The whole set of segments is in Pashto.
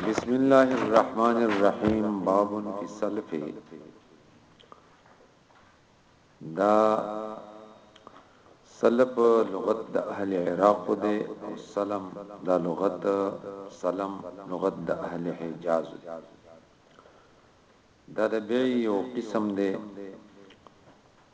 بسم الله الرحمن الرحیم باب فی السلف دا سلف لغت د اهل عراق دی او سلم دا لغت سلم لغت د اهل حجاز دی دا د بیع یو قسم دی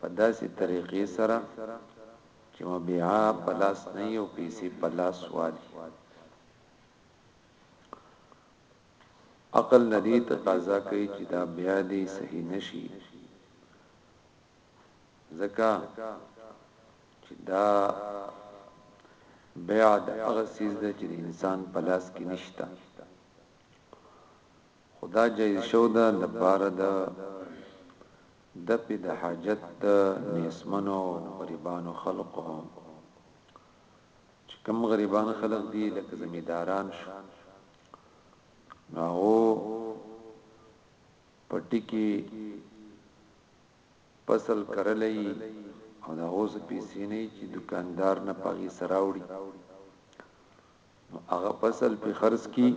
په داسې طريقې سره چې مبيعا په لاس نه يو پيسې په لاس والي عقل ندی تقاضا کوي چې دا بیا دې صحیح نشي زکا چې دا بيع د هغه سیز د چې انسان په لاس کې نشته خو دا جایز شو ده د پاره د دفع د حاجت د نیستمنو او غریبانو خلقو هم چې کم غریبان خلق دي لکه زمیداران شو نو هغو پټی کې فصل کرلې او دا اوس پیسې نه چې دکاندار نه پاغي سراوړي نو هغه فصل پې خرڅ کی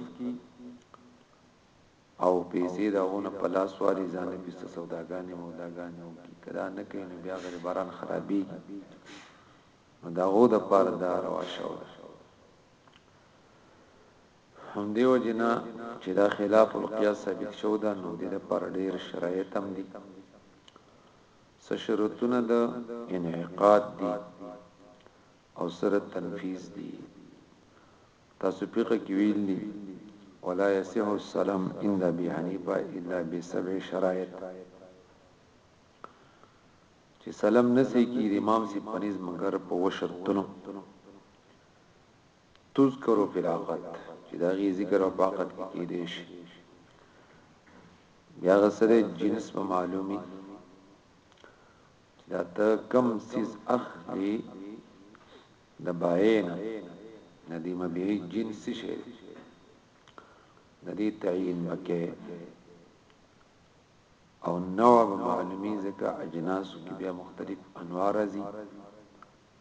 او پیسې د هغونه په لاس والی ځان پې څه سوداګانې موداګانې وکړي کدا نه کوي نو بیا غیر باران خرابېږي نو دا غو د پار دا روا شو هم دیو جنا چې دا خلاف القياس ثابت شو دا نو د پر ډیر شرایط هم دي څه شروطونه د انعقاد دي او سره تنفیذ دي تاسو فقه کې ویل دي ولا يصح السلام عند ابي حنيفه الا بسبع شرائط چې سلام نسی کی د امام سی پنیز مگر په وشرطنو تذکر فی العقد چې دا غي ذکر او باقت کې کې دي شي بیا غسره جنس په معلومي چې دا ته کم سیز اخلی د باینا ندی مبیعی جنس شی ندی تعین بکه او نوع به معلومی ځکه اجناس کې بیا مختلف انواع راځي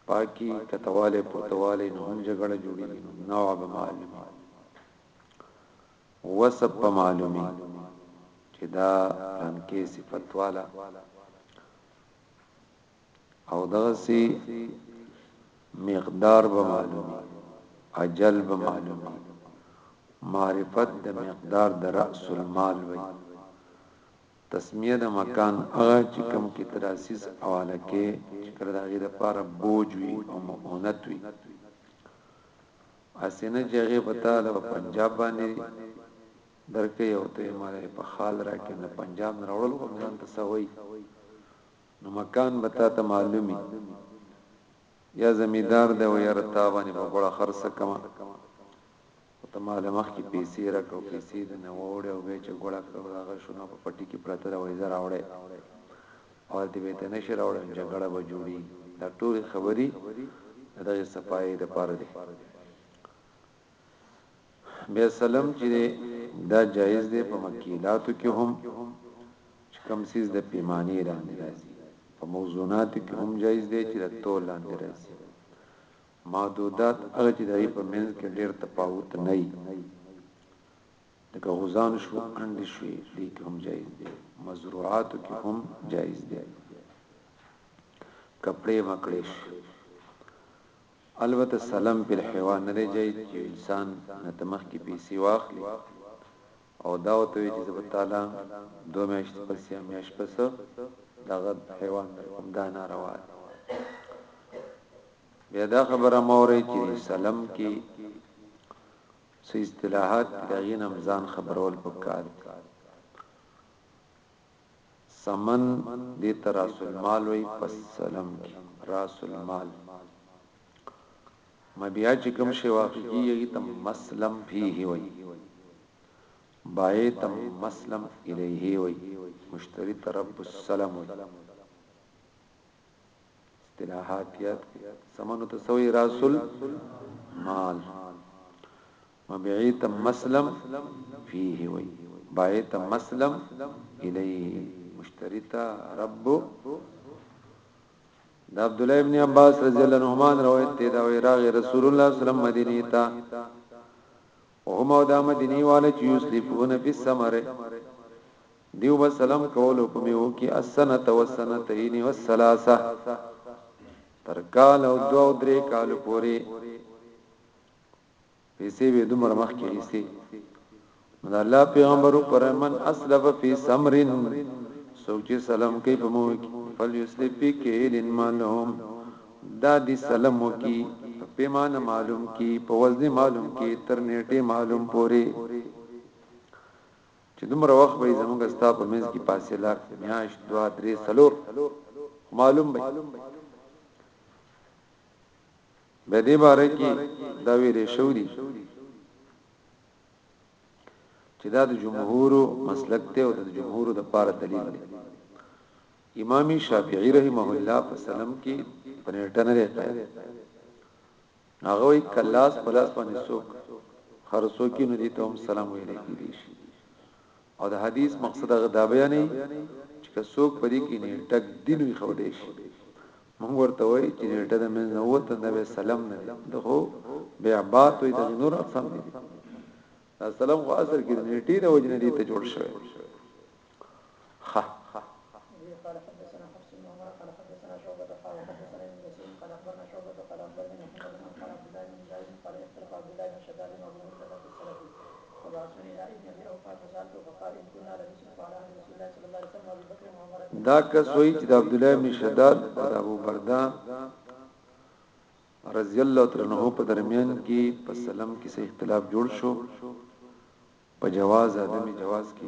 پاکي کتواله پرتواله نه هم جګړه جوړیږي نوع به معلومی وصف په معلومی چې دا پلانکې صفت والا او دغه سي مقدار به معلومي اجل به معلومي معرفت د مقدار د راس المال وي تسمیه د مکان هغه چې کوم کې تراسیس حواله کې چې کړه دغه د پاره بوج وي او مؤنت وي هسې نه چې هغې په تا د پنجاب باندې درکوي او ته یې ماله یې په خال راکړې، د پنجاب نه راوړل خو به ځان ته څه وایي، نو مکان به تا ته معلوم وي، یا زمیندار دی او یا له تا باندې په ګوړه خرڅه کړم، خو ته ماله مخکې پیسې راکړه او پیسې دې نه ووړې او بیا چې ګوړه کړه او د هغه شونه په پټي کې پرته ده وایي زه راوړی. او دې بیت نشي راوړی نو جګړه به جوړي دا ټولې خبري د دغه صفای د پاره دي بیا سلام چې دا جایز دی په مکیلاتو کې هم چې کم سیز د پیمانه لاندې راځي په موضوعات کې هم جایز دی چې د تول لاندې راځي محدودات هغه چې دای په منځ کې ډیر تفاوت نه وي لکه غوزان شو انډې شوې دې کې هم جایز دی مزروعاتو کې هم جایز دی کپڑے مکړې شي البته سلام په حیوان نه جایز چې انسان نتمخ کې پیسې واخلي او دا وته چې زب تعالی دوه میاشت پس یا میاشت پس دغه حیوان کوم دا ناروا دی بیا دا خبره مورې چې سلام کې څه اصطلاحات دي د هغې نه هم ځان خبرول په کار دي. ثمن دې ته راس المال وایي په سلم کې راس المال مبیعه چې کوم شی واقع کېږي هغې ته مسلم فيه وایي بایع ته مسلم الیه وایي مشتري ته رب السلم وایي اصطلاحات یاد سمنو ته سوی راسل مال مبعیت مسلم فيه وی بایت مسلم الیه مشتریتا رب دا عبد الله ابن عباس رضی الله عنهما روایت دی دا وی راغ رسول الله صلی الله علیه وسلم مدینه ته وهم او دا مدینه والے چې یسلفون فی السمر دیو به سلام کولو په میو کی السنه والسنتین والثلاثه تر کال او دو او درې کال پوری پیسې به دومره مخ کې هيسي دا الله پیغمبر پر من اسلف فی سمرن سوک چې سلام کوي په مو کې فل یسلف فی کیلن مالهم دا دی سلام وکي پیمانه معلوم کی په وزن معلوم کی تر نیټه معلوم پوري چې دومره وخت به زموږ ستا په منځ کې فاصله میاشت دوا درې څلور معلوم به به دې باره کې دا ویلې شو دي چې دا د جمهور مسلک ته او د جمهور د پاره دلیل دی امام شافعی رحمه الله په سلام کې پنیټنه لري هغه وایی که لاس په لاس باندې څوک خرڅوکی نو دې ته هم سلام ویل کیدی شي او د حدیث مقصد هغه دا بیانې چې که څوک په دې کې نیټک دین وي خو دې شي موږ ورته وایي چې نیټه د منځ نه وته نه به سلام نه دغه بیا بات وي د نور اقسام دي دا سلام خو اصل کې نیټه د وجنه دي ته جوړ شوی دا کس وایي چې د عبد الله بن شداد او ابو برده رضی الله تعالی عنہ په درمیان کې په سلام کې څه اختلاف جوړ شو په جواز عدم جواز کې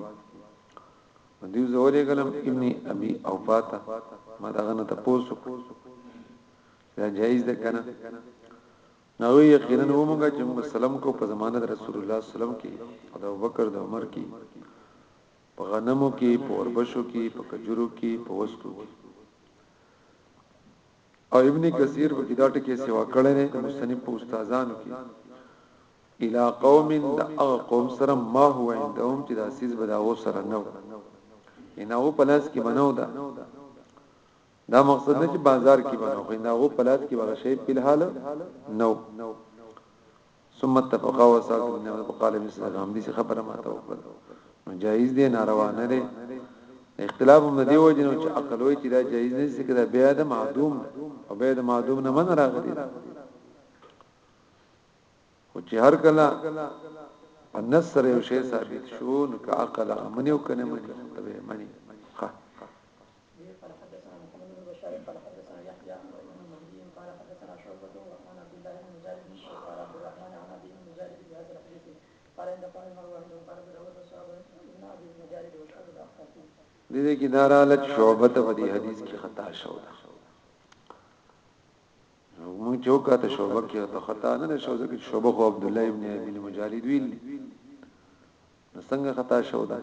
نو دیو زولې کلم ابن ابي اوفا ته ما دغه نه تاسو دا جایز ده کنه نو یقینا و موږ چې موږ سلام کو په زمانه رسول الله سلام کې او د ابوبکر د عمر کې په غنمو کې په اوربشو کې په کجورو کې په وسکو کې او ابن کثیر په کتاب کې سیوا کړل نه مستنیب په استادانو کې الی قوم د هغه قوم سره ما هو عندهم چې دا سیز به دا و سره نو ان هغه پلاس کې بنو دا دا مقصد نه چې بازار کې بنو خو ان هغه پلاس کې به شی په حال نو ثم اتفقا وساق من قال مثل غام دي خبره ما ته وکړه نو جایز دی ناروا نه دی اختلاف هم دی و جنو چې عقل وی چې دا جایز نه څه کړه بیا د معدوم او بیا د معدوم نه من راغلی خو چې هر کله په نس سره یو شی ثابت شو نو که عقل هغه منی او کنه منی تبه منی ښه دې کې داراله شعبته په دې حدیث کې خطا شو ده موږ چې وکړه شوبه کې ته خطا نه شو ځکه چې شوبه خو عبد الله ابن ابي المجالد ویل نو څنګه خطا شو دا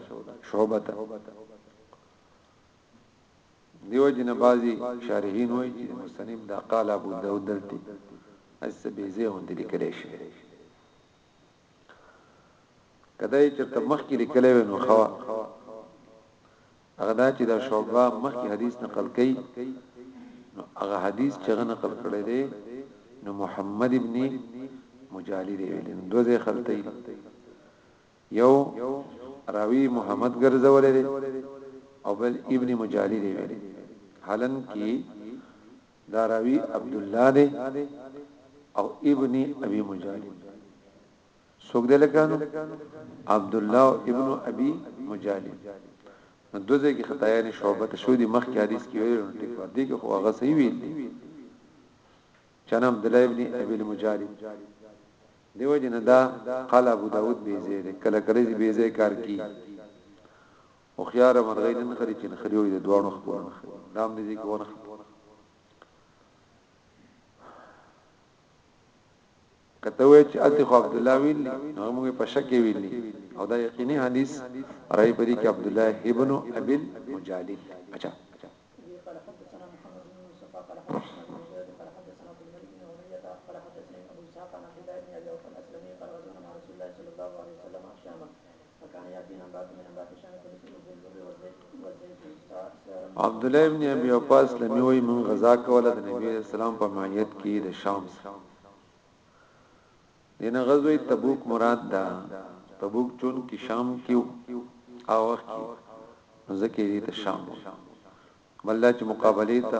شوبه ته دیو جن بازي شارحین وایي چې مستنیم دا قال ابو داود دلته اس بیزه هم دې کړې شي کدا یې چرته مخکې لیکلې و نو خوا هغه دا چې دا شوبه مخکې حدیث نقل کړي نو هغه حدیث چې هغه نقل کړي دی نو محمد ابن مجالی دی ویل دوه ځای خلته یو راوی محمد ګرځولې دی او بل ابن مجالی دی ویل حالن کې دا راوی عبدالله دی او ابن ابي مجالد سوګ دلکانو عبدالله او ابن ابي مجالد نو دوزه کې خدای نه شوبت شو دي مخ کې حدیث کې ویل ټیک ور دي کې خو هغه صحیح ویل دي چنم عبد الله ابن ابي المجالد دیو جن دا قال ابو داود بي زيد کله کله بي زيد کار کی هوښیاره مرغۍ نه نښلي چې نښلي وي د دواړو خپلو نښلي دا هم دې ځای کې ونښلي کته وای چې الته خو عبد الله ویل نو موږ په شک ویل او دا یقیني حدیث راي پرې کې عبد الله ابن ابل مجالد اچھا عبد الله ابن ابي وقاص لمی وای من غزا کوله د نبی اسلام په مایت کې د شام دین غزوه تبوک مراد ده تبوک چون کې شام کې او وخت کې ځکه دې ته شام بلدا چې مقابله ته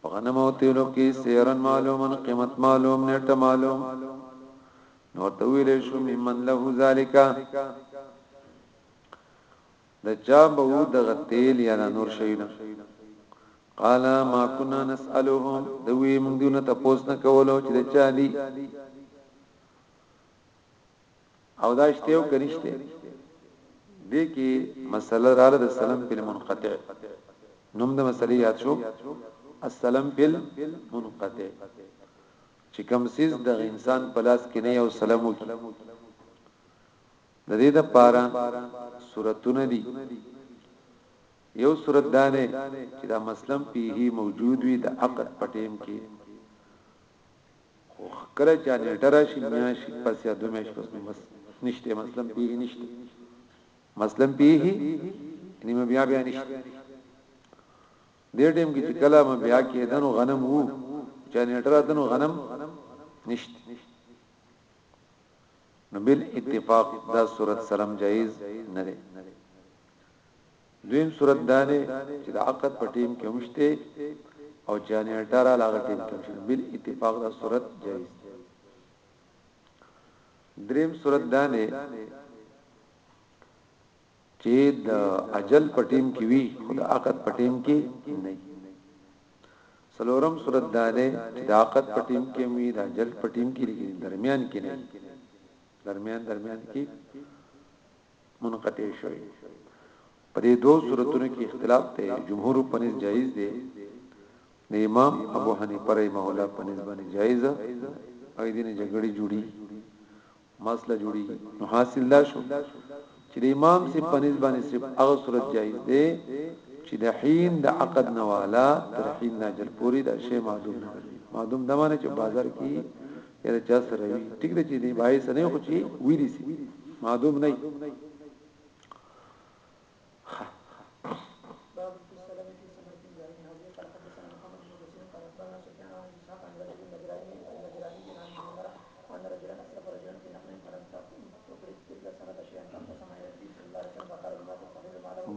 په غنمو او تیلو کې سیرن معلومن قیمت معلوم نیټه معلوم نو تویل شو ممن له ذالک د چا به و دغه تیل یا نور شي نه قال ما كنا نسالهم دوی موږ دونه تاسو نه کولو چې د چا دي او دا شته او کنيشته دې کې مسله رااله د سلام په منقطع نوم د مسلې یاد شو السلام بل منقطع چې کوم سیز د انسان په لاس کې نه یو سلام وکړي د دې د پاره سورتونه دي یو سورت دانه چې دا مسلم پیه موجود وي د عقد پټیم کې خو کله چا نیټه راشي میاشت پس یا دو میاشت پس نو بس نشته مثلا پیه نشته مثلا پیه نیمه بیا بیا نشته دې ټیم کې چې کله ما بیا کې دنو غنم وو چا نیټه را دنو غنم نشته نو بل اتفاق دا صورت سلام جایز نه دی دویم صورت دا دی چې د عقد په ټیم کې هم شته او جانیټر را لاغ ټیم کې شته بل اتفاق دا صورت جایز دی دریم صورت دا دی چې د اجل په ټیم کې وي خو د عقد په ټیم کې نه سلورم صورت دا دی چې د عقد په ټیم کې وي د اجل په ټیم کې لګي درمیان کې نه درمیان درمیان کې منقطع شوی په دې دوه صورتونو کې اختلاف ته جمهور په نس جایز دی د امام ابو حنیفه رحمه الله په نس باندې جایز او دې نه جګړې جوړي مسله جوړي نو حاصل دا شو چې د امام سي په نس باندې صرف هغه صورت جایز دی چې د حین د عقد نواله تر حین ناجر پوری د شی معدوم نه معدوم دمانه چې بازار کې یره چا سره وی ټیک ده چې دی بای سره خو چې وی دي سي معدوم نه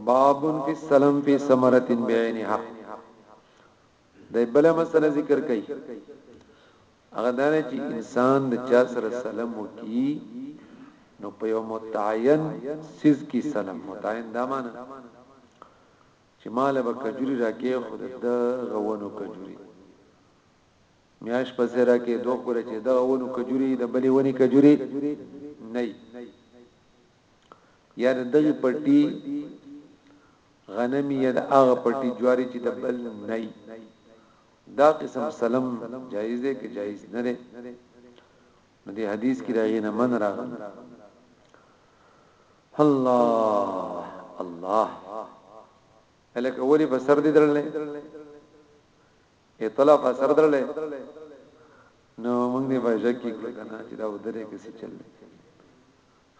باب فی السلام فی ثمرۃ بعینها د بل مسله ذکر کړي هغه دا دی چې انسان د چا سره سلم وکي نو په یو متعین سیز کې سلم متعین دا معنی چې مال به کجوري راکې خود د غوونو کجوري میاش په زیرا کې دوه کور چې د غوونو کجوري د بلې ونی کجوري نه یا د دغی پټی غنمی یا د هغه پټی جواری چی د بل نه یی دا قسم سلم جایز دی که جایز نه دی نو دی حدیث کی داغی نه من راغل الله الله الک اولی په سر دی درلې اطلاع په سر درلې نو موږ دی په ځکه کې کنه چې دا ودرې کې څه چل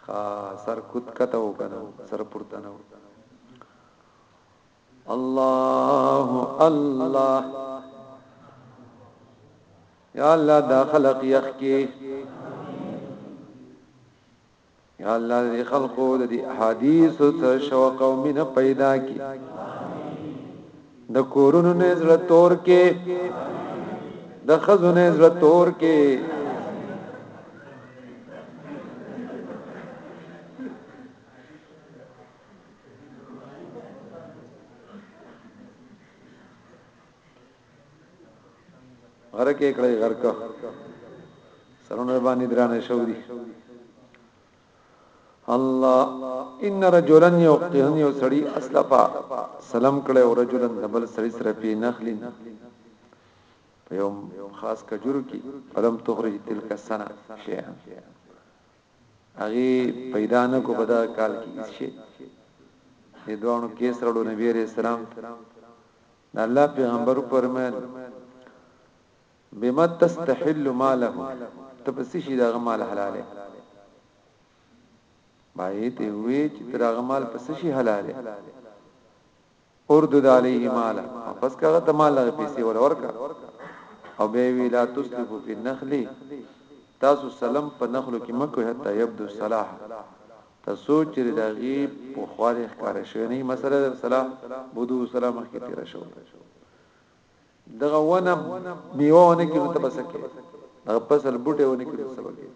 خا سر کت کته او کنه سر پورته نه الله الله یا الله دا خلق یخ کی یا الله دې خلقو دې حدیث تر شوق او مینه پیدا کی د کورونو نه زړه تور کې د خزو نه زړه تور کې غره کې کړی غرکه سرونه باندې درانه شو دي الله ان رجلا یوقتهن یو سړی اسلفا سلام کړي او رجلا دبل سړی سره پی نخلی په یو خاص کجورو کې فلم تخرج تلک السنه شیئا هغه پیدا نه کو بدا کال کې شي د دوانو کې سره د نبی رسول الله د الله پیغمبر پرمن بما تستحل ماله ته په څه شي دغه مال حلاله باید ته وی چې تر هغه مال په څه شي حلاله اردد علیه مالا پس کغه ته مال لغه پیسې ول ورکا او به وی لا تسلفو فی النخل تاسو سلام په نخلو کې مکو حتا یبدو صلاح ته سوچ لري دا غي په خواري ښکار شوی نه مسله د صلاح بودو سلام کې تیر شو دغه ونه میوه ونه کې نو تبسکه دغه فصل بوټه ونه کې نو سبا کې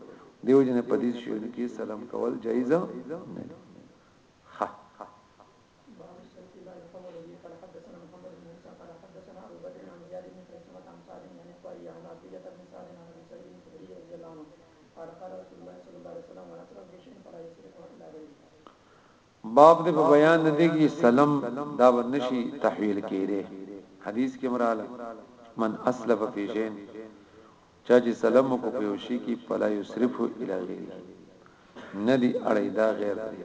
دیو جن په دې شو کې سلام کول جایز نه ها باب دی په بیان د دې کی سلم دا به نشی تحویل کیدی حدیث کی هم راغله من اسلف فی شین چا چی سلم وکړو په یو شی کی فلا یسرفه الی غیره نه دی اړی دا غیر دی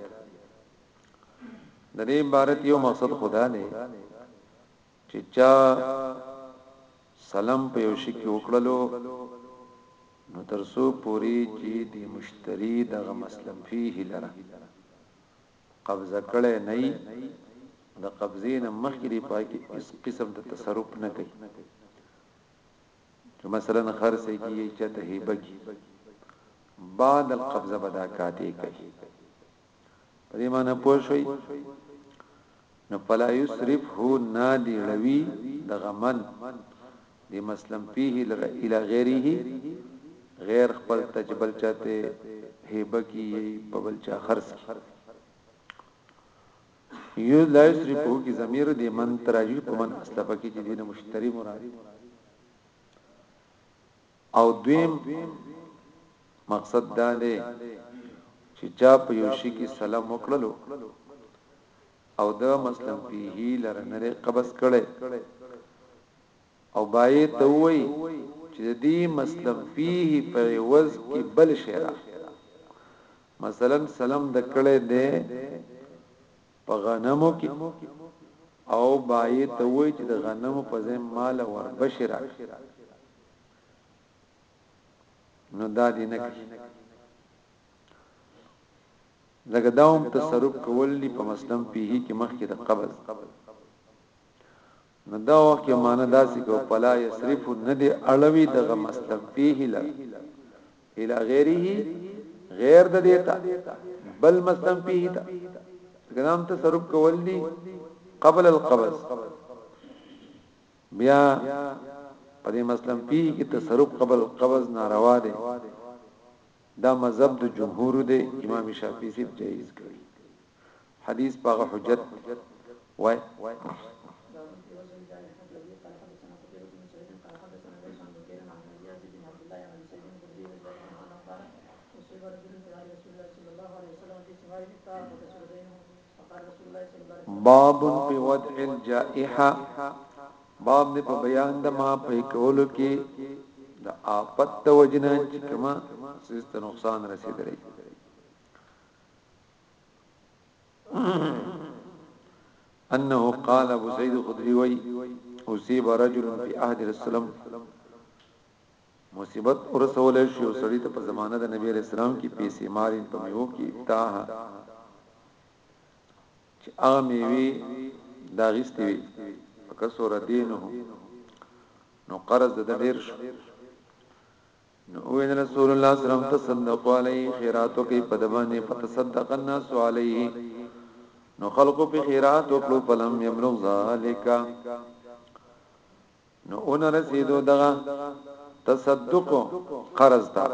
د دې عبارت یو مقصد خدا دی چه چا سلم په یو شی کی وکړلو نو تر څو پوری چی دی مشتری دغه مسلم فیه لره قبضه کړی نه یی نو د قبضی نه مخکی دی پای کی هیڅ قسم د تصرف نه کوي چه مثلا خرڅ کی چا ته هیبه کی بعد القبضه بدا کاتی کوي په دې معنی پوه شئ نو فلا یسرف هو نادی لوی د غمن د مسلم پیه الى غیره غیر خپل تجبل چاته هیبه کی په بل چا خرڅ کی یو لا یسرف هو کی ضمیر د من تراجی په من اسلفه کی چې دینه مشتری مراد او دویم مقصد دا دی چې چا په یو شي کې سلام وکړلو او دا مثلا فيه لرنه قبض کړي او بای ته وای چې دې مثلا فيه په عوض کې بل شي را مثلا سلام د کړه دې په غنمو کې او بای ته وای چې د غنمو په ځای مال ور بشرا نو دا دی نه کی لکه داوم تصرف کول دی په مسلم پیه کې مخکې د قبض نو دا وخت یو معنی داسې کو پلا یصرف نه دی اړوي دغه مسلم پیه لر الى غیره غیر د دیتا بل مسلم پیه تا ګرام تصرف کول دی قبل القبض بیا په دې مسلم پی کې تصرف قبل قبض ناروا دی دا مذهب د جمهور دی امام شافعی سیب جایز کړی حدیث په حجت وای باب فی وضع الجائحه باب دې په بیان د ما په کولو کې د آفت د وجنه چې کما سست نقصان رسیدلی انه قال ابو سعيد الخدري وي اصيب رجل في عهد الرسول مصیبت ورسولای شي یو سړي ته په زمانه د نبی علیه السلام کې پیسې مارین په میوو کې تاه چې هغه میوي دا غیستې وي کسور دینه نو قرض د ډیر شو نو وین رسول الله صلی الله علیه وسلم تصدق علی خیراتو کې په دبانې په تصدق الناس علیه نو خلقو په خیرات وکړو فلم یبلغ ذالک نو اون رسیدو دغه تصدق قرض تا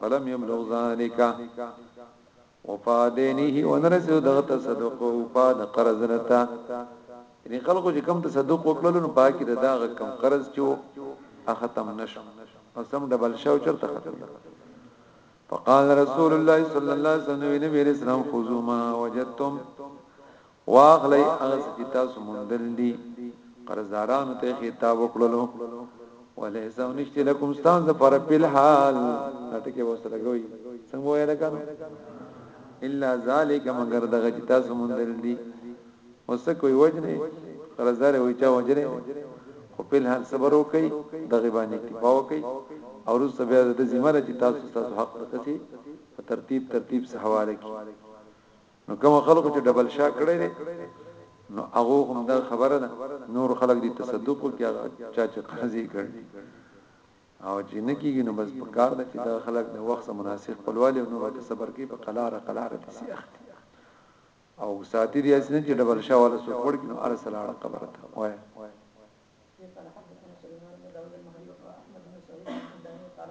فلم یبلغ ذالک وفادینه اون رسیدو دغه تصدق او فاد قرض نتا یعنی خلکو چې کم تصدق وکړل نو باقی دغه کم قرض چو اختم نشو او سم ډبل شو چرته ختم فقال رسول الله صلی الله علیه وسلم نبی رسول الله خذوا ما وجدتم واخلئ هغه څه چې تاسو موندل دي قرضدارانو ته خطاب وکړلو وليس نشته لكم ستان د پر په حال ته کې وسره کوي څنګه وای لکنه الا ذالک مگر دغه چې تاسو مونږ دي اوس کوئی وجنه قرضدار وي چا وجره خو په حال صبر وکي دغه باندې اکتفا وکي او روز بیا د ذمہ چې تاسو تاسو حق تکسي په ترتیب ترتیب سره حواله کی نو کوم خلکو چې ډبل شا کړی دی نو هغه هم دا خبره ده نور خلک دي تصدق کوي چا چې قاضي کړ او چې نه کیږي نو بس پکار ده چې دا خلک د وخت مناسب خپلوالي نو ته صبر کوي په قلار قلار دي سي اخلي او ساتي دي اسنه چې ډبل شا ولا سو پړ کینو ار سلاړه قبر ته وای قال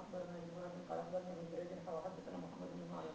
أخبرنا إبراهيم قال أخبرنا ابن جريج حدثنا محمد بن معاذ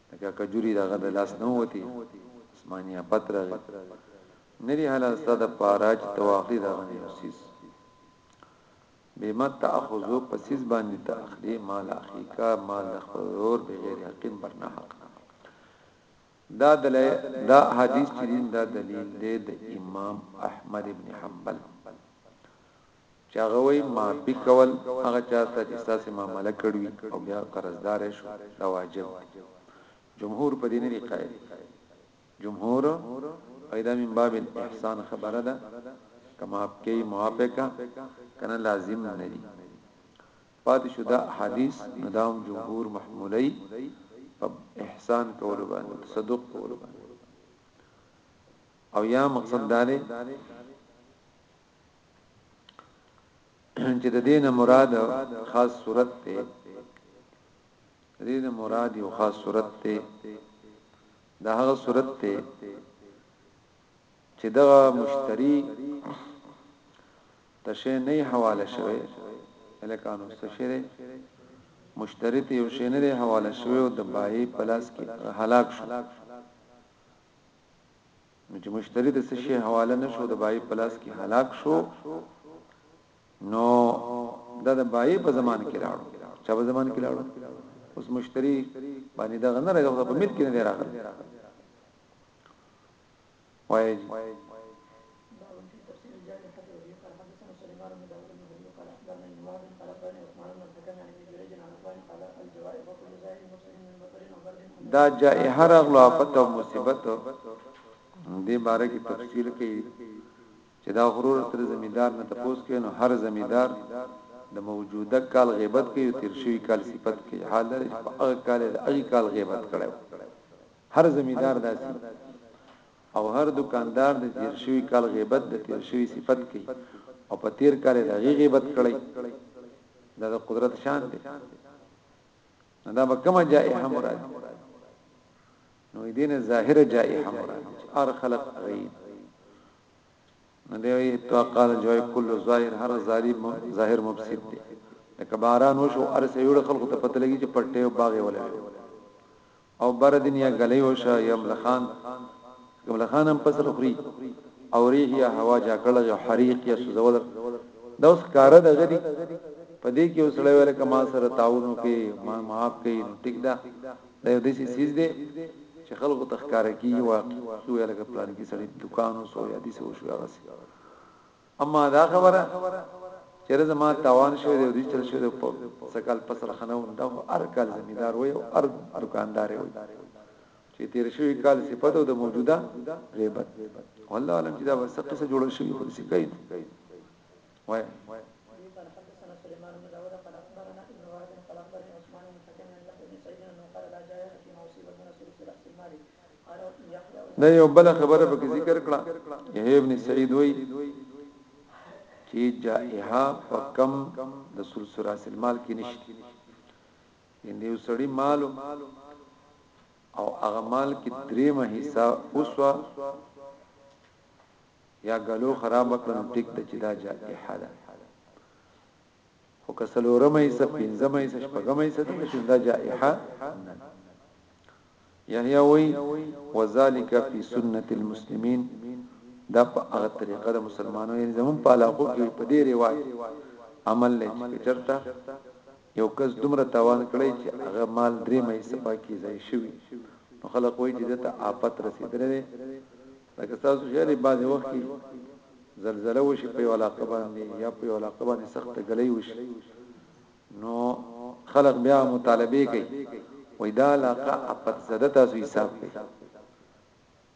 لکه کجوري دغه د لاس نه وتی اسماني افت راغی نری حلال ستا د پاره چې تواخلي دغه نوسیس بما تاخذو پسیز باندې تاخلي مال اخیکا مال خرور بغیر حقین برنا حق دا دلای دا حدیث چې دا دلیل دی د امام احمد ابن حنبل چې هغه وایي، معافي کول هغه چا ته چې ستاسې معامله کړې وي او بیا قرضدار یې شو، دا واجب دي. جمهور په دې نه دي قایل. جمهور وایي دا من باب الاحسان خبره ده، که معاف کوي معاف یې کړه، که نه لازم نه دي. پاتې شو دا احادیث، نو دا هم جمهور محمولوي په احسان کولو باندې، تصدق کولو باندې. او یا مقصد دا دی چې د دین مراد خاص صورت ته دین مراد یو خاص صورت ته دا هغه صورت ته چې دا مشتری تشه نه حواله شوی الکانو سشره مشتری ته یو شی نه حواله شوی او د بای پلاس کې هلاک شو نو چې مشتری د څه شي حواله نه شو د بای په لاس کې هلاک شو نو دا د بای په زمان کې لاړو چا په زمان کې لاړو اوس مشتری باندې دا غنه راغله په ملک کې نه راغله وایي مسلمانو مدعوو المهديو قال اخبرنا ابن وهب قال اخبرني عثمان بن الحكم عن ابن جريج عن عطاء قال الجوائح وكل زائر مبتل من مطر او برد او دا جائحه راغلو آفت او مصیبت دې باره کې تفصیل کوي چې دا غرور تر زمیدار نه تپوس کوي نو هر زمیدار د موجوده کال غیبت کوي او تیر شوی کال صفت کوي حال دا چې په هغه کال د هغه کال غیبت کړو هر زمیدار داسي او هر دوکاندار د تیر شوي کال غیبت د تیر شوي صفت کوي او په تیر کال یې د هغې غیبت کړی دا د قدرت شان دی نو دا به کومه جائحه مراد نو دینه ظاهره جائحه مراد ار خلق غیب نو دی وی تو قال جو کل ظاهر هر ظالم ظاهر مفسد دی کباران وشو ارسه یو خلق ته پته لګی چې پټه او باغ ولا او بر دین یا ګلۍ وشه یا ملخان که ملخان هم فصل خوري او ریح یا هوا جاکړه یا حریق یا سوزول دا اوس کار د غدي په دې کې اوسړی ویل کما سره تعاونو کې ما معاف کړي نو ټیک ده دا یو دیسي سیز دی چې خلکو تخکار کی واقعي ویل کې پلان کې سړی دکانو سو یا دیسي وشو هغه سي اما دا خبره چېرې زما تاوان شوی دی او دوی چل شوی دی په سکال پسر خنه وم دا خو ار کال زمیدار وي او ار دکاندار وي چې تیر شوی کال صفت او د موجوده غیبت والله علم چې دا وسه قصه جوړه شوی خو څه کوي وای دا یو بل خبره په ذکر کړه یحیی ابن سعید وای چې جائحه په کم د سلسراس المال کې نشته ان یو سړی مال او هغه مال کې دریمه حصہ اوسوا یا غلو خراب کړو ټیک ته چې دا جائحه ده خو که څلورمه حصه، پنځمه حصه، شپږمه حصه ده نو دا جائحه نه ده. یحیی وایي، وذلک فی سنة المسلمین دا په هغه طریقه د مسلمانو یعنی زمون په علاقو کې په دې رواج عمل لې چې کچرته یو کس دومره تاوان کړی چې هغه مال درې مې سپاکی ځای شوی نو خلک وایي چې دته آفت رسیدلې لکه تاسو چې لري بعضي وخت کې زلزلہ وشي په یو علاقه باندې یا په یو علاقه باندې سخت غلې وشي نو خلق بیا مطالبه کوي وای دا علاقه اپت زده تاسو حساب کوي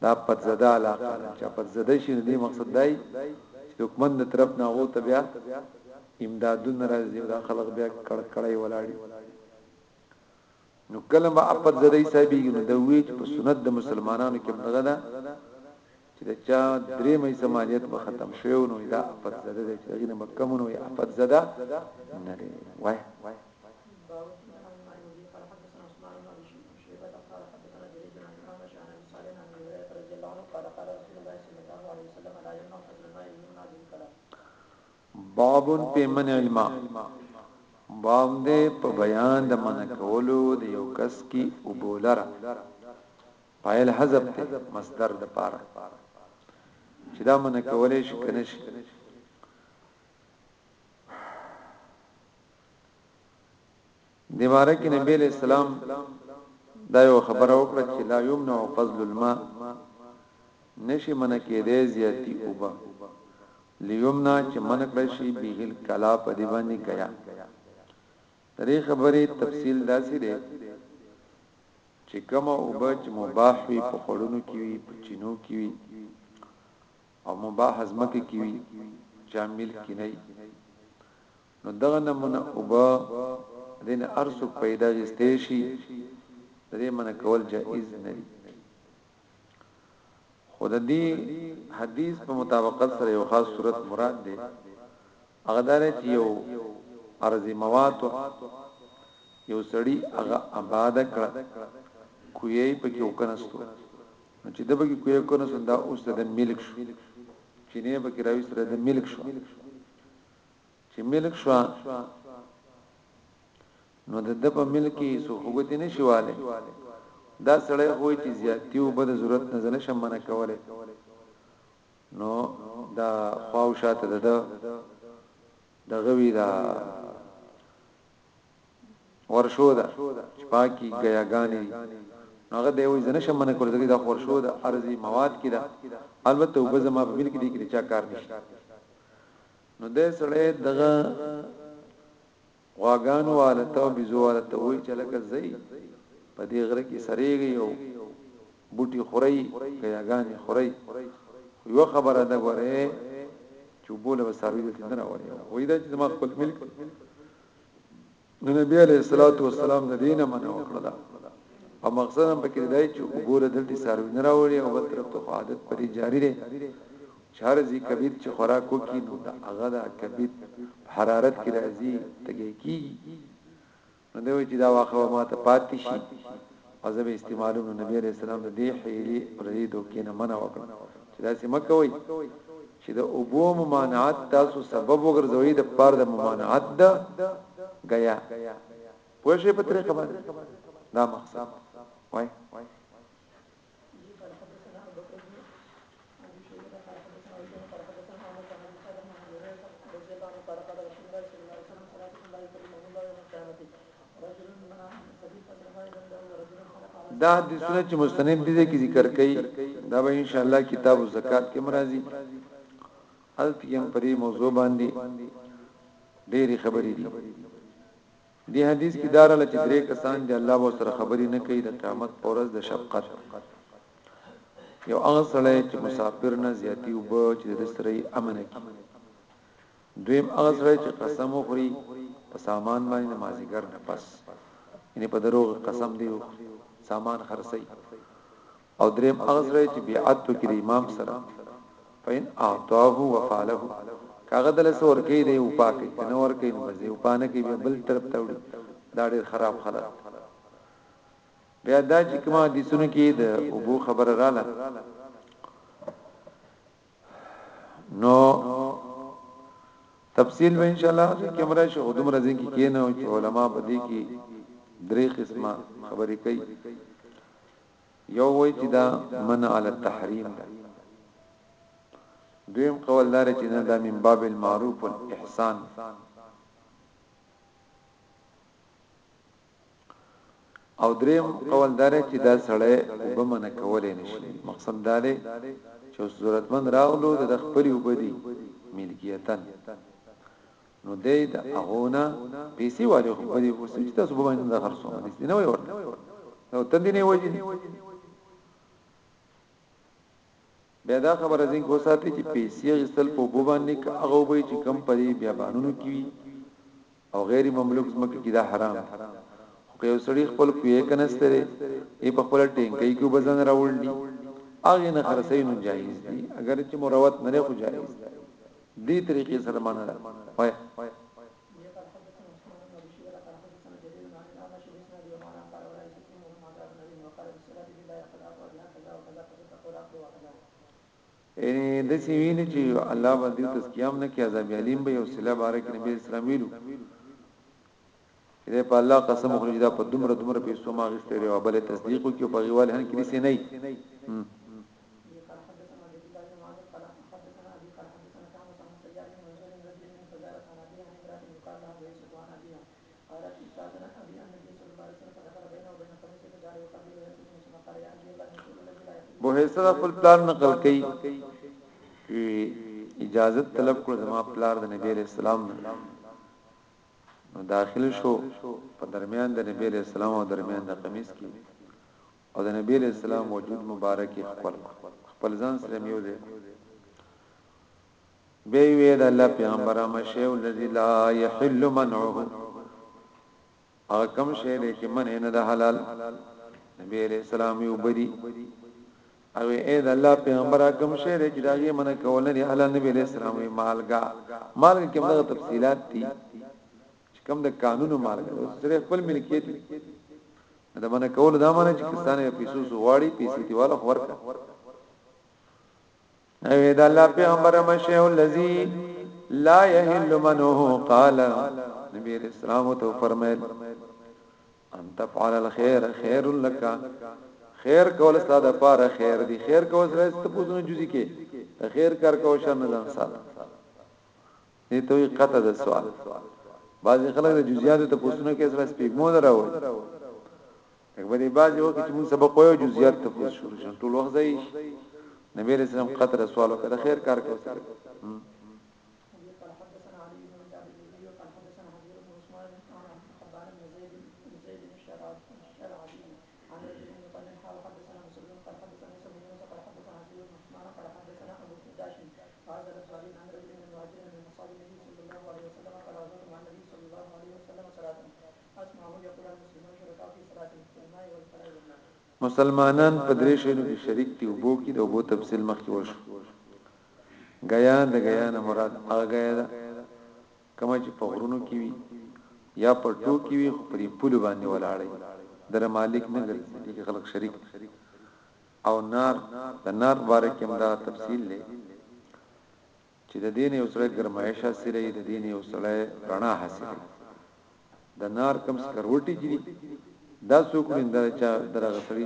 دا اپت زده علاقه چې اپت زده شي دې مقصد دی چې حکومت د طرف نه وو ته بیا امدادونه راځي دا خلق بیا کړکړې ولاړي نو کله به اپت زده حسابیږي نو ده وی چې په سنت د مسلمانانو کې دغه ده چې د چا درې مې سمالیت به ختم شوی نو دا اپت زده ده چې هغه نه مکم نو یا اپت زده نه دی وای باب فی منع الماء باب دی په بیان د منع کولو د یو کس کی اوبولره فاعل حذف ته مصدر د پاره چې دا منع کولې شي کنه شي دې باره کې نبی علیه السلام دا یو خبره وکړه چې لا یمنع فضل الماء نشي منع کېدای زیاتی اوبه لیمنا چې منع کړی شي به الکلا په دی باندې کیا ترې خبرې تفصیل داسې دی چې کما اوبه چې مباح وي په خړونو کې وي په چینو کې وي او مباح ازمکه کې وي جامل کې نه نو دغه نمونه اوبه دین هر څوک پیدا غستې شي درې من کول جائز نه دي خود دې حدیث په مطابقت سره یو خاص صورت مراد دی هغه دار چې یو ارزي مواد یو سړی هغه آباد کړ کوی پکې وکنستو نو چې د بګي کوی وکنستو دا اوس د ملک شو چې نه بګي راوي سره د ملک شو چې ملک شو نو د دبا ملکی سو حقوقی نشواله دا سړی خو چې زیاتی او بد ضرورت نه زنه شمنه کوله نو دا خواوشاته د دغه وی دا ورشو ده چې پاکي غیاګانی هغه دی وې زنه شمنه کول دغه د ورشو ده ارزي مواد کې ده البته وبزما په ملک دي کې چا کار نشته نو دې سړی دغه غواګانو والا ته او بيزو والا ته وای چې لکه زئی په دې غره کې سرېږي او بوټي خوري غیاګانې خوري یو خبره ده ګوره چې بوله وساروي دلته نه راوړي وای دا چې زما خپل ملک نو نبی علیہ الصلوۃ والسلام د دینه منع وکړه او مقصد هم پکې دی چې وګوره دلته ساروی نه راوړي او بل طرف ته عادت پرې جاری دی چارزي کبیر چې خوراک وکړي نو دا هغه دا کبیر حرارت کې راځي تګي کی نو دوی چې دا واخه ما ته پاتې شي او زه به استعمالوم نو نبی علیه السلام د دې حیلې او دې دوکې نه منع وکړه چې داسې مه کوئ چې د اوبو ممانعت تاسو سبب وګرځوي د پاره د ممانعت ده غیا پوه شئ په طریقه باندې دا مقصد وای دا حدیثونه چې مستند دي کې ذکر کړي دا به ان شاء الله کتاب الزکات کې مرাজি التیم پری موضوع باندې ډېری خبرې دي دې حدیث کې دا راغلي چې درې کسان دي الله به ورسره خبرې نه کوي د قیامت پر ورځ د شفقت یو هغه سړی چې مسافر نه زیاتی وب چې د سره یې امن کی دویم هغه سړی چې قسم وخوري په سامان باندې نمازګر نه پس یعنی په دروغ قسم دی سامان خرڅي او دریم هغه سره چې بیعت وکړي د امام سره فین اعطاه وفعله کاغه دل سور کې دی او پاکي نه ور کې نو زه او پانه کې بل طرف ته وړي دا ډېر خراب خلک بیا دا چې کما دي سن کې د ابو خبر رااله نو تفصیل به ان شاء الله کې مرای شو خودم رزين کې کینه او علما بدی کې درې قسمه خبرې کوي یو وای چې دا منع علی التحریم ده دویم قول دار چې نه دا من باب المعروف والاحسان او دریم قول دار چې دا سړی وبمن کولې نشي مقصد دا دی چې ضرورتمن راغلو د خپل وبدي ملکیتن نو دی د اغونه پیسې والي خو په دې پوسټ چې تاسو به باندې د خرڅو باندې نه وي ورته نو تندې نه وځي بیا دا خبره زین کو ساتي چې پیسې غسل په بو باندې هغه وبې چې کم پرې بیا بانونو کی او غیر مملوک زمکه کې دا حرام خو که یو سړی خپل کوی کنستره یې په خپل ټینګي کې وزن راوړلی اغه نه خرڅې نو جایز دي اگر چې مروت نه خو جایز دي دې طریقې سره معنا ده وای یعنی د سی ویل چې الله باندې تسکیام نه کې عذاب الیم به یو سلا بارک نبی اسلام ویلو چې دی په الله قسم وخوري چې دا په دومره دومره پیسو ما غشته دی او بلې تصدیق وکړي او په غیوال هن کې دې سي نه بوهیسه د خپل پلان نقل کړي چې اجازه طلب کړو زما پلار د نبی رسول الله نو داخل شو په درمیان د نبی علیه السلام او درمیان د قمیص کی او د نبی علیه السلام وجود مبارک یې ښکل کړ خپل ځان سره مې یوځای کړ بیا یې وې د الله پیغمبره مشه الذي لا يحل منعه هغه کوم شی دی چې منه نه ده حلال نبی علیہ السلام یو بری او اے د الله پیغمبر کوم شی دی چې داغه منه کول نه حلال نبی علیہ السلام وی مالګا مالګ کې موږ تفصيلات دي چې کوم د قانون مالګ سره خپل ملکیت دا منه کول دا معنی چې کسانه پیسو سو واړی پیسې دی والا خورکا اوی دا الله پیغمبر مشه الذی لا یحل منه قال نبی اسلام تو فرمایل ان تفعل الخير خير لك خیر کول ستاسو لپاره خیر دی خیر کول سره ست پوزونه جزئی کې ته خیر کار کو شر نه ځان سات دې ته وی قطع د سوال بعضی خلک د جزئیات ته پوزونه کې سره سپیګمو دراو اکبر باز یو کې موږ سبق وایو جزئیات ته پوښتنه شروع شون ټول وخت ځای نبی رسول الله قطر سوال وکړ خیر کار کوي اسمعه يقول عن مسلمون شركاء في صلاة الجماع والفرائض النافلة. مسلمانان په درې شیانو کې شریک دي، اوبو کې د اوبو تفصیل مخکې وشو. ګیا، د ګیا نه مراد هغه ګیا ده کومه چې په غرونو کې وي یا په ټو کې وي خو پرې پولو باندې ولاړه وي در مالک نه ګرځي دې کې خلک شریک دي او نار د نار په باره کې هم دا تفصیل دی چې د دې نه یو سړی ګرمایش حاصلوي، د دې نه یو سړی رڼا حاصلوي. د نار کوم سکروټي چې دي، دا څوک وړي، دا چا د دغه سړي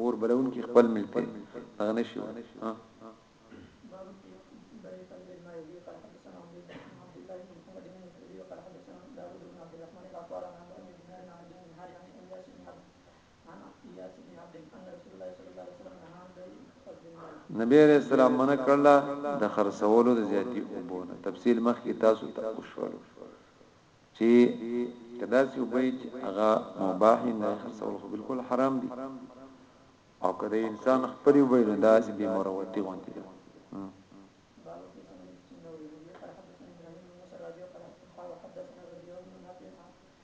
اور بلوونکي خپل ملت دی، هغه نه شي وړی. نبی عليه السلام من کړل د خرڅولو د زیاتی وبونه تفصیل مخ کی تاسو ته وشول چې کدا سی وبې چې هغه مباح نه خرڅول خو بالکل حرام دي او کله انسان خپل وبې نه داسې به مروتی غونډي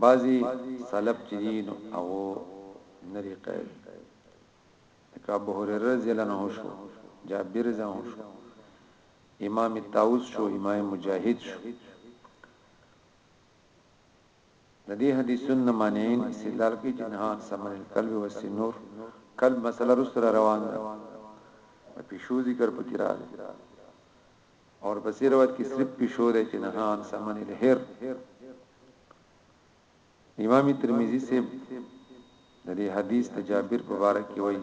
بعضی سلف چی دی نو هغو نری قیل لکه ابو هرره رضی الله عنه شو جابر رضی الله عنه شو امام طاووس شو امام مجاهد شو د دې حدیثونو معنین استدلال کوي چې نه سمن القلب و سنور قلب مسله رسره روان ده په شو ذکر پکې راځي اور پسې روایت کې صرف پیشو دی چې نه ان سمن الهر امام ترمذی سے د دې حدیث د جابر په اړه کې وایي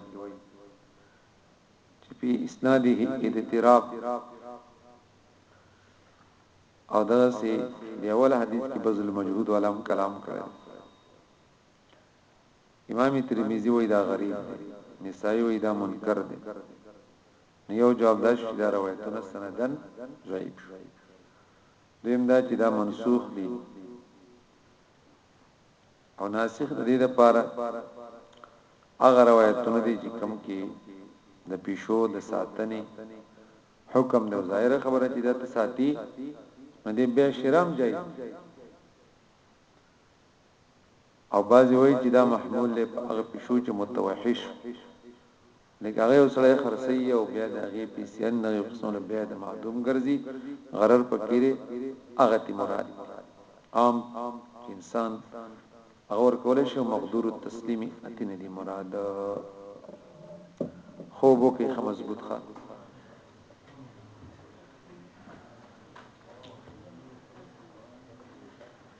چې په اسناده اضطراب او دا سه دی اول حدیث کې بذل مجهود علم کلام کړی امام ترمذی وایي دا غریب دی نسائی وایي دا منکر دی نو یو جواب دا شو چې دا روایتونه سنداً ضعیف شو دویم دا چې دا منسوخ دي او ناسخ د دې لپاره هغه روایتونه دي چې کم کې د پیشو د ساتنې حکم د ظاهر خبره چې د ساتي نو دې به شرم جاي او بعضی وایي چې دا محمول له هغه پیشو چې متوحش لکه هغه یو سړی خرڅوي او بیا د هغې پیسې ان دغه قسم له بیع د معدوم ګرځي غرر په کیرې هغه تی مراد عام چې انسان هغه ورکول شي مقدور التسلیم اتی نه دی مراد خوبو کې خه مضبوط خه